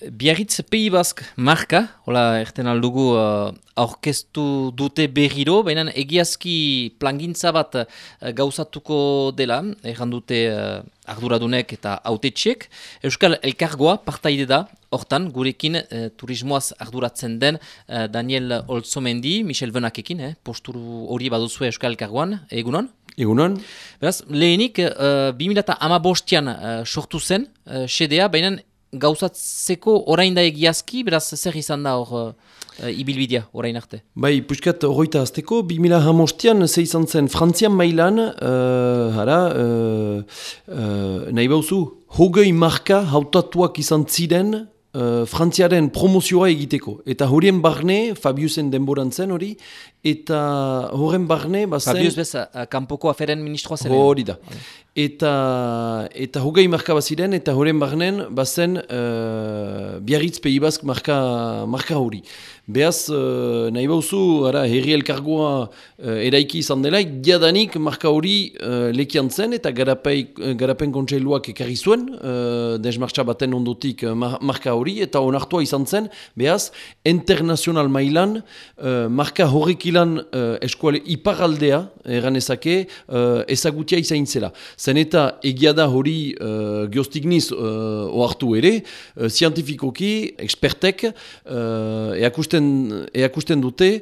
Biarritz Pei Bask marka, hola erten aldugu uh, aurkeztu dute berriro, baina egiazki plangintza bat uh, gauzatuko dela, erran dute uh, arduradunek eta autetxek. Euskal Elkargoa partaide da, hortan gurekin uh, turismoaz arduratzen den uh, Daniel Olzomendi, Michel Venakekin, eh, posturu hori baduzue Euskal Elkargoan, egunon? Egunon? Beraz, lehenik, uh, 2008 bostian uh, sortu zen, uh, sedea, baina gauzatzeko orain da egiazki, beraz zer izan da hor uh, ibilbidea orain arte? Bai, puskat horreita azteko, 2000 hamostian ze izan zen Frantzian mailan, uh, hara, uh, uh, nahi bauzu, hogei marka hautatuak izan ziren uh, Frantziaren promozioa egiteko. Eta horien barne, Fabiusen denboran zen hori, eta horren barne... Bazen, Fabius bez, kanpoko aferen ministroa zen. Hori da eta eta hogei marka baziren eta horren barnen bazen uh, biarritz pehibazk marka, marka hori. Beaz, uh, nahi bauzu, ara, herri elkargoa uh, eraiki izan dela, diadanik marka hori uh, lekian zen eta garapei, garapen kontseiluak ekarri zuen, uh, desmartxa baten ondotik uh, marka hori, eta onartua izan zen, beaz, internazional mailan uh, marka horrek ilan uh, eskuale iparaldea, eranezake, uh, ezagutia izain zela. Zen eta egia da hori uh, geostigniz uh, oartu ere, uh, zientifikoki, ekspertek, uh, eakusten, eakusten dute,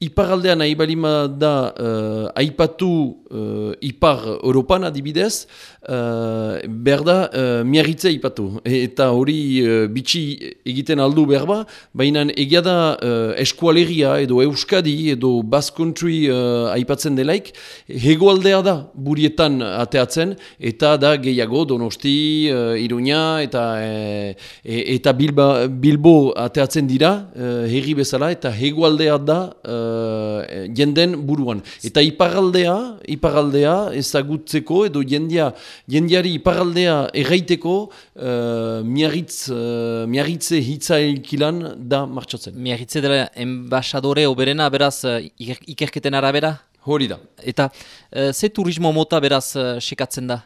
Iparaldean nahi balima da uh, aipatu uh, ipar Europan adibidez, uh, behar da uh, miarritze aipatu. E, eta hori uh, bitxi egiten aldu behar ba, baina egia da uh, eskualeria edo Euskadi edo Basque Country uh, aipatzen delaik, hegoaldea da burietan ateatzen, eta da gehiago Donosti, uh, Iruña eta, e, eta Bilba, Bilbo ateatzen dira, uh, herri bezala, eta hegoaldea da uh, jenden buruan. Eta iparaldea, iparaldea ezagutzeko edo jendia, jendiari iparaldea erraiteko uh, miarritz, uh, miarritze hitza elkilan da martxatzen. Miarritze dela embasadore oberena beraz ikerketen arabera? Hori da. Eta uh, ze turismo mota beraz uh, sekatzen da?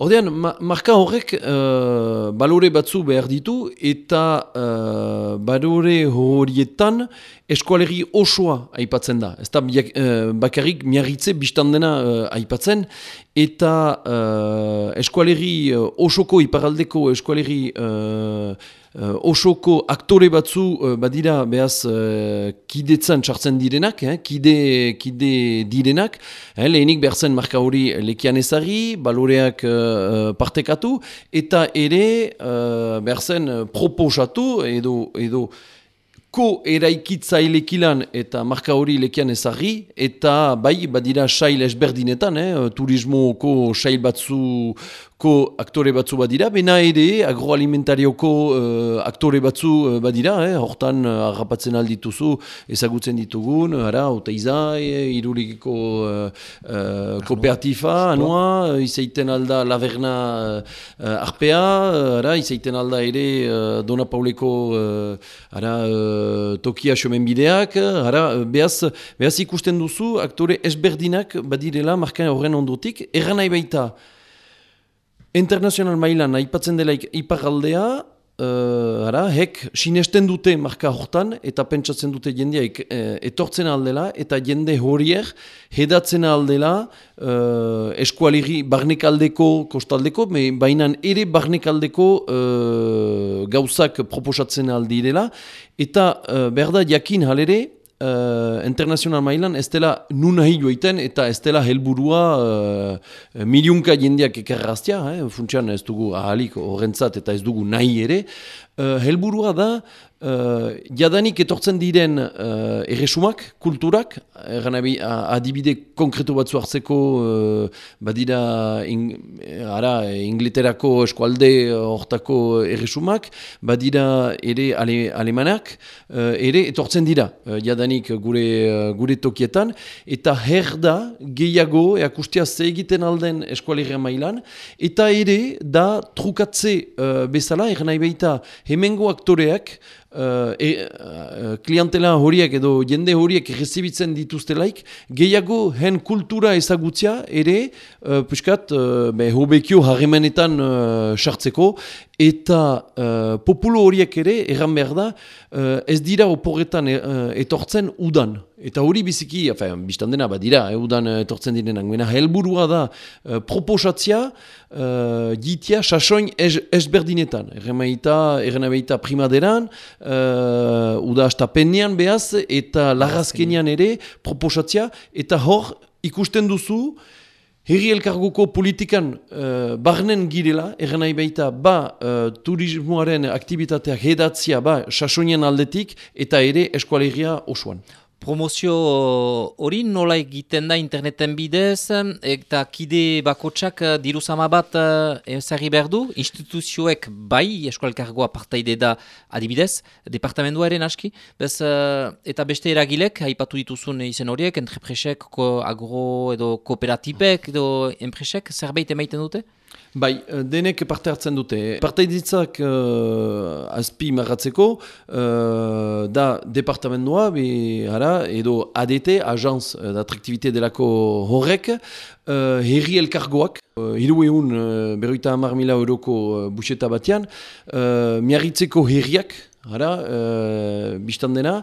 Odean, ma marka horrek uh, balore batzu behar ditu eta uh, balore horietan eskualeri osoa aipatzen da. Ez da uh, bakarrik miarritze biztan dena uh, aipatzen eta uh, eskualeri uh, osoko iparaldeko eskualeri uh, uh, osoko aktore batzu uh, badira behaz uh, kidetzan txartzen direnak, eh, kide, kide direnak, eh, lehenik behar zen marka hori lekian ezari, baloreak uh, partekatu, eta ere uh, behar zen proposatu edo, edo ko eraikitzailekilan eta marka hori lekian ezagri, eta bai, badira sail esberdinetan, eh, turismoko sail batzu ko aktore batzu badira, bena ere agroalimentarioko uh, aktore batzu uh, badira, eh? hortan uh, arrapatzen aldituzu ezagutzen ditugun, ara, ota izai, irurikiko uh, uh, kooperatifa, anua, izaiten alda laverna uh, arpea, ara, izaiten alda ere uh, Dona Pauleko uh, ara, uh, tokia xomen bideak, ara, behaz, behaz ikusten duzu aktore esberdinak badirela markan horren ondotik, erran nahi baita, internazional mailan aipatzen dela iparaldea, uh, ara, hek sinesten dute marka hortan eta pentsatzen dute jendeak uh, etortzen aldela eta jende horiek hedatzen aldela uh, eskualiri barnekaldeko kostaldeko, baina ere barnekaldeko uh, gauzak proposatzen aldirela eta uh, berda jakin halere, uh, internazional mailan ez dela nun nahi joiten eta ez dela helburua uh, miliunka jendeak ekarraztia, eh? funtsian ez dugu ahalik horrentzat eta ez dugu nahi ere, uh, helburua da Uh, jadanik etortzen diren uh, erresumak, kulturak, eranabi, adibide konkretu batzu hartzeko uh, badira in, ara, ingleterako eskualde hortako erresumak, badira ere ale, alemanak, uh, ere etortzen dira uh, jadanik gure, gure tokietan, eta herda gehiago eakustia ze egiten alden eskualeria mailan, eta ere da trukatze uh, bezala, eranabi baita hemengo aktoreak, uh, e, uh, klientela horiek edo jende horiek rezibitzen dituztelaik, gehiago hen kultura ezagutzia ere, uh, puskat, uh, be, hobekio harremenetan sartzeko, eta uh, populu horiek ere, erran behar da, uh, ez dira oporretan etortzen udan. Eta hori biziki, afen, biztan dena, badira, eh, udan etortzen direnak. Mena, helburua da, uh, proposatzia, uh, gitia, sasoin ezberdinetan. Ez erremaita, errenabeita primaderan, uh, uda hasta pennean behaz, eta lagazkenian ere, proposatzia, eta hor, ikusten duzu, Herri elkarguko politikan uh, barnen girela, erren nahi baita, ba uh, turismoaren aktivitateak hedatzia, ba sasonien aldetik, eta ere eskualegia osoan promozio hori nola egiten da interneten bidez, eta kide bakotsak eh, diru zama bat eh, ezagri behar du, instituzioek bai, eskualkargoa partaide da adibidez, departamentuaren aski, bez, eh, eta beste eragilek, haipatu dituzun izen horiek, entrepresek, agro edo kooperatipek edo enpresek, zerbait emaiten dute? Bai, denek parte hartzen dute. Parte ditzak uh, azpi marratzeko, uh, da departamentoa, ara, edo ADT, Agence d'Attractivité delako horrek, uh, herri elkargoak, uh, hiru egun uh, berroita hamar mila euroko uh, buseta batean, uh, miarritzeko herriak, ara, uh, biztan dena,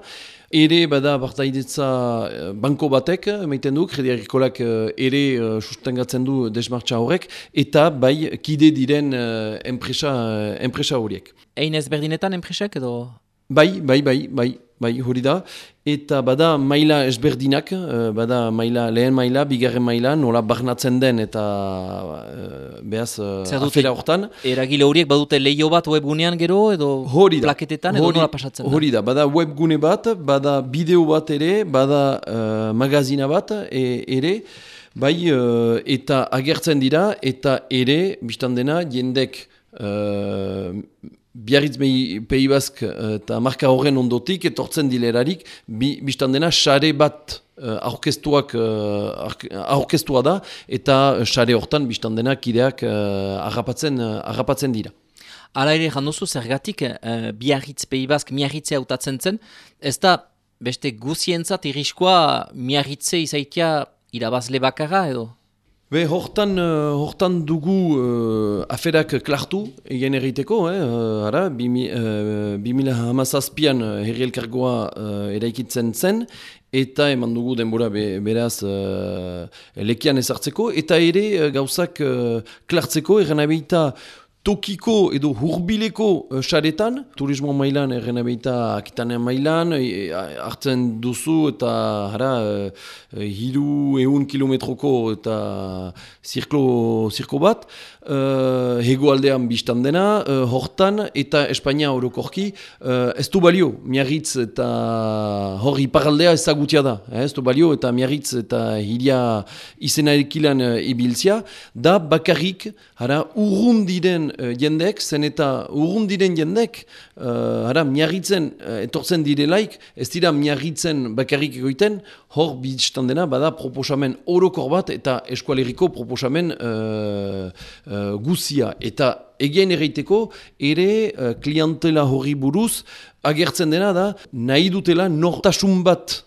Ere, bada, bartaidetza eh, banko batek, meiten du, kredi agrikolak ere uh, sustengatzen du desmartza horrek, eta bai, kide diren uh, enpresa, uh, horiek. Ein ezberdinetan enpresak edo? Bai, bai, bai, bai bai hori da, eta bada maila ezberdinak, eh, bada maila, lehen maila, bigarren maila, nola barnatzen den eta uh, behaz uh, afera hortan. Eragile horiek badute lehio bat webgunean gero edo hori da, plaketetan edo hori, nola pasatzen da? Hori da, bada webgune bat, bada bideo bat ere, bada uh, magazina bat e, ere, bai eta agertzen dira, eta ere, biztan dena, jendek uh, biarritz pehi bazk eh, eta marka horren ondotik, etortzen dilerarik, bi, biztan dena, xare bat uh, aurkeztuak, uh, aurkeztua da, eta xare hortan biztan dena kideak uh, arrapatzen, dira. Hala ere, janduzu zergatik, biarritz pehi bazk miarritzea hautatzen zen, ez da beste guzientzat iriskoa miarritze izaitia irabazle bakarra edo? Be, hortan, uh, hortan dugu uh, aferak klartu egin erriteko, eh, uh, ara, bimila uh, hamazazpian uh, herri elkargoa uh, eraikitzen zen, eta eman dugu denbora be, beraz uh, lekian ezartzeko, eta ere uh, gauzak uh, klartzeko, eran abeita tokiko edo hurbileko xaretan, uh, turismo mailan, erren abeita akitanean mailan, e, hartzen duzu eta hara, uh, hiru eun kilometroko eta zirklo, zirko bat, uh, hego aldean biztan dena, uh, hortan eta Espainia orokorki, uh, ez du balio, miarritz eta hor iparaldea ezagutia da, eh, ez du balio eta miarritz eta hiria izena ekilan uh, ibiltzia, da bakarrik, hara, urrun diren uh, jendek, zen eta urrun diren jendek, uh, hara, miarritzen uh, etortzen direlaik, ez dira miarritzen bakarrik egoiten, hor biztan dena, bada proposamen orokor bat eta eskualeriko proposamen uh, guzia. Eta egien erreiteko, ere uh, klientela hori buruz, agertzen dena da, nahi dutela nortasun bat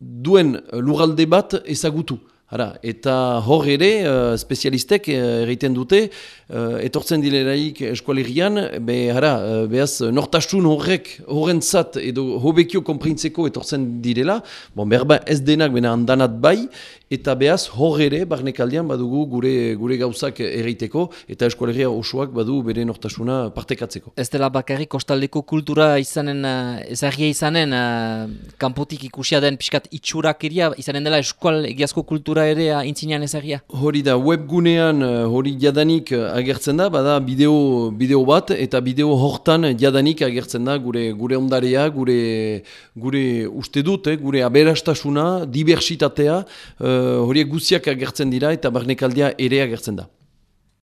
duen lugalde bat ezagutu. Hara, eta hor ere, uh, spezialistek uh, dute, uh, etortzen dileraik eskualerian, be, hara, uh, behaz, nortasun horrek, horren zat, edo hobekio komprintzeko etortzen direla, bon, berba ez denak bena handanat bai, eta behaz, hor ere, barnekaldian badugu gure gure gauzak erreiteko, eta eskualeria osoak badu bere nortasuna partekatzeko. Ez dela bakarrik kostaldeko kultura izanen, uh, ezagia izanen, uh, kanpotik ikusia den pixkat itxurak izanen dela eskual egiazko kultura kultura ere intzinean ezagia? Hori da, webgunean eh, hori jadanik eh, agertzen da, bada bideo, bideo bat, eta bideo hortan jadanik agertzen da gure gure ondarea, gure, gure uste dut, eh, gure aberastasuna, diversitatea, uh, horiek guziak agertzen dira eta barnekaldia ere agertzen da.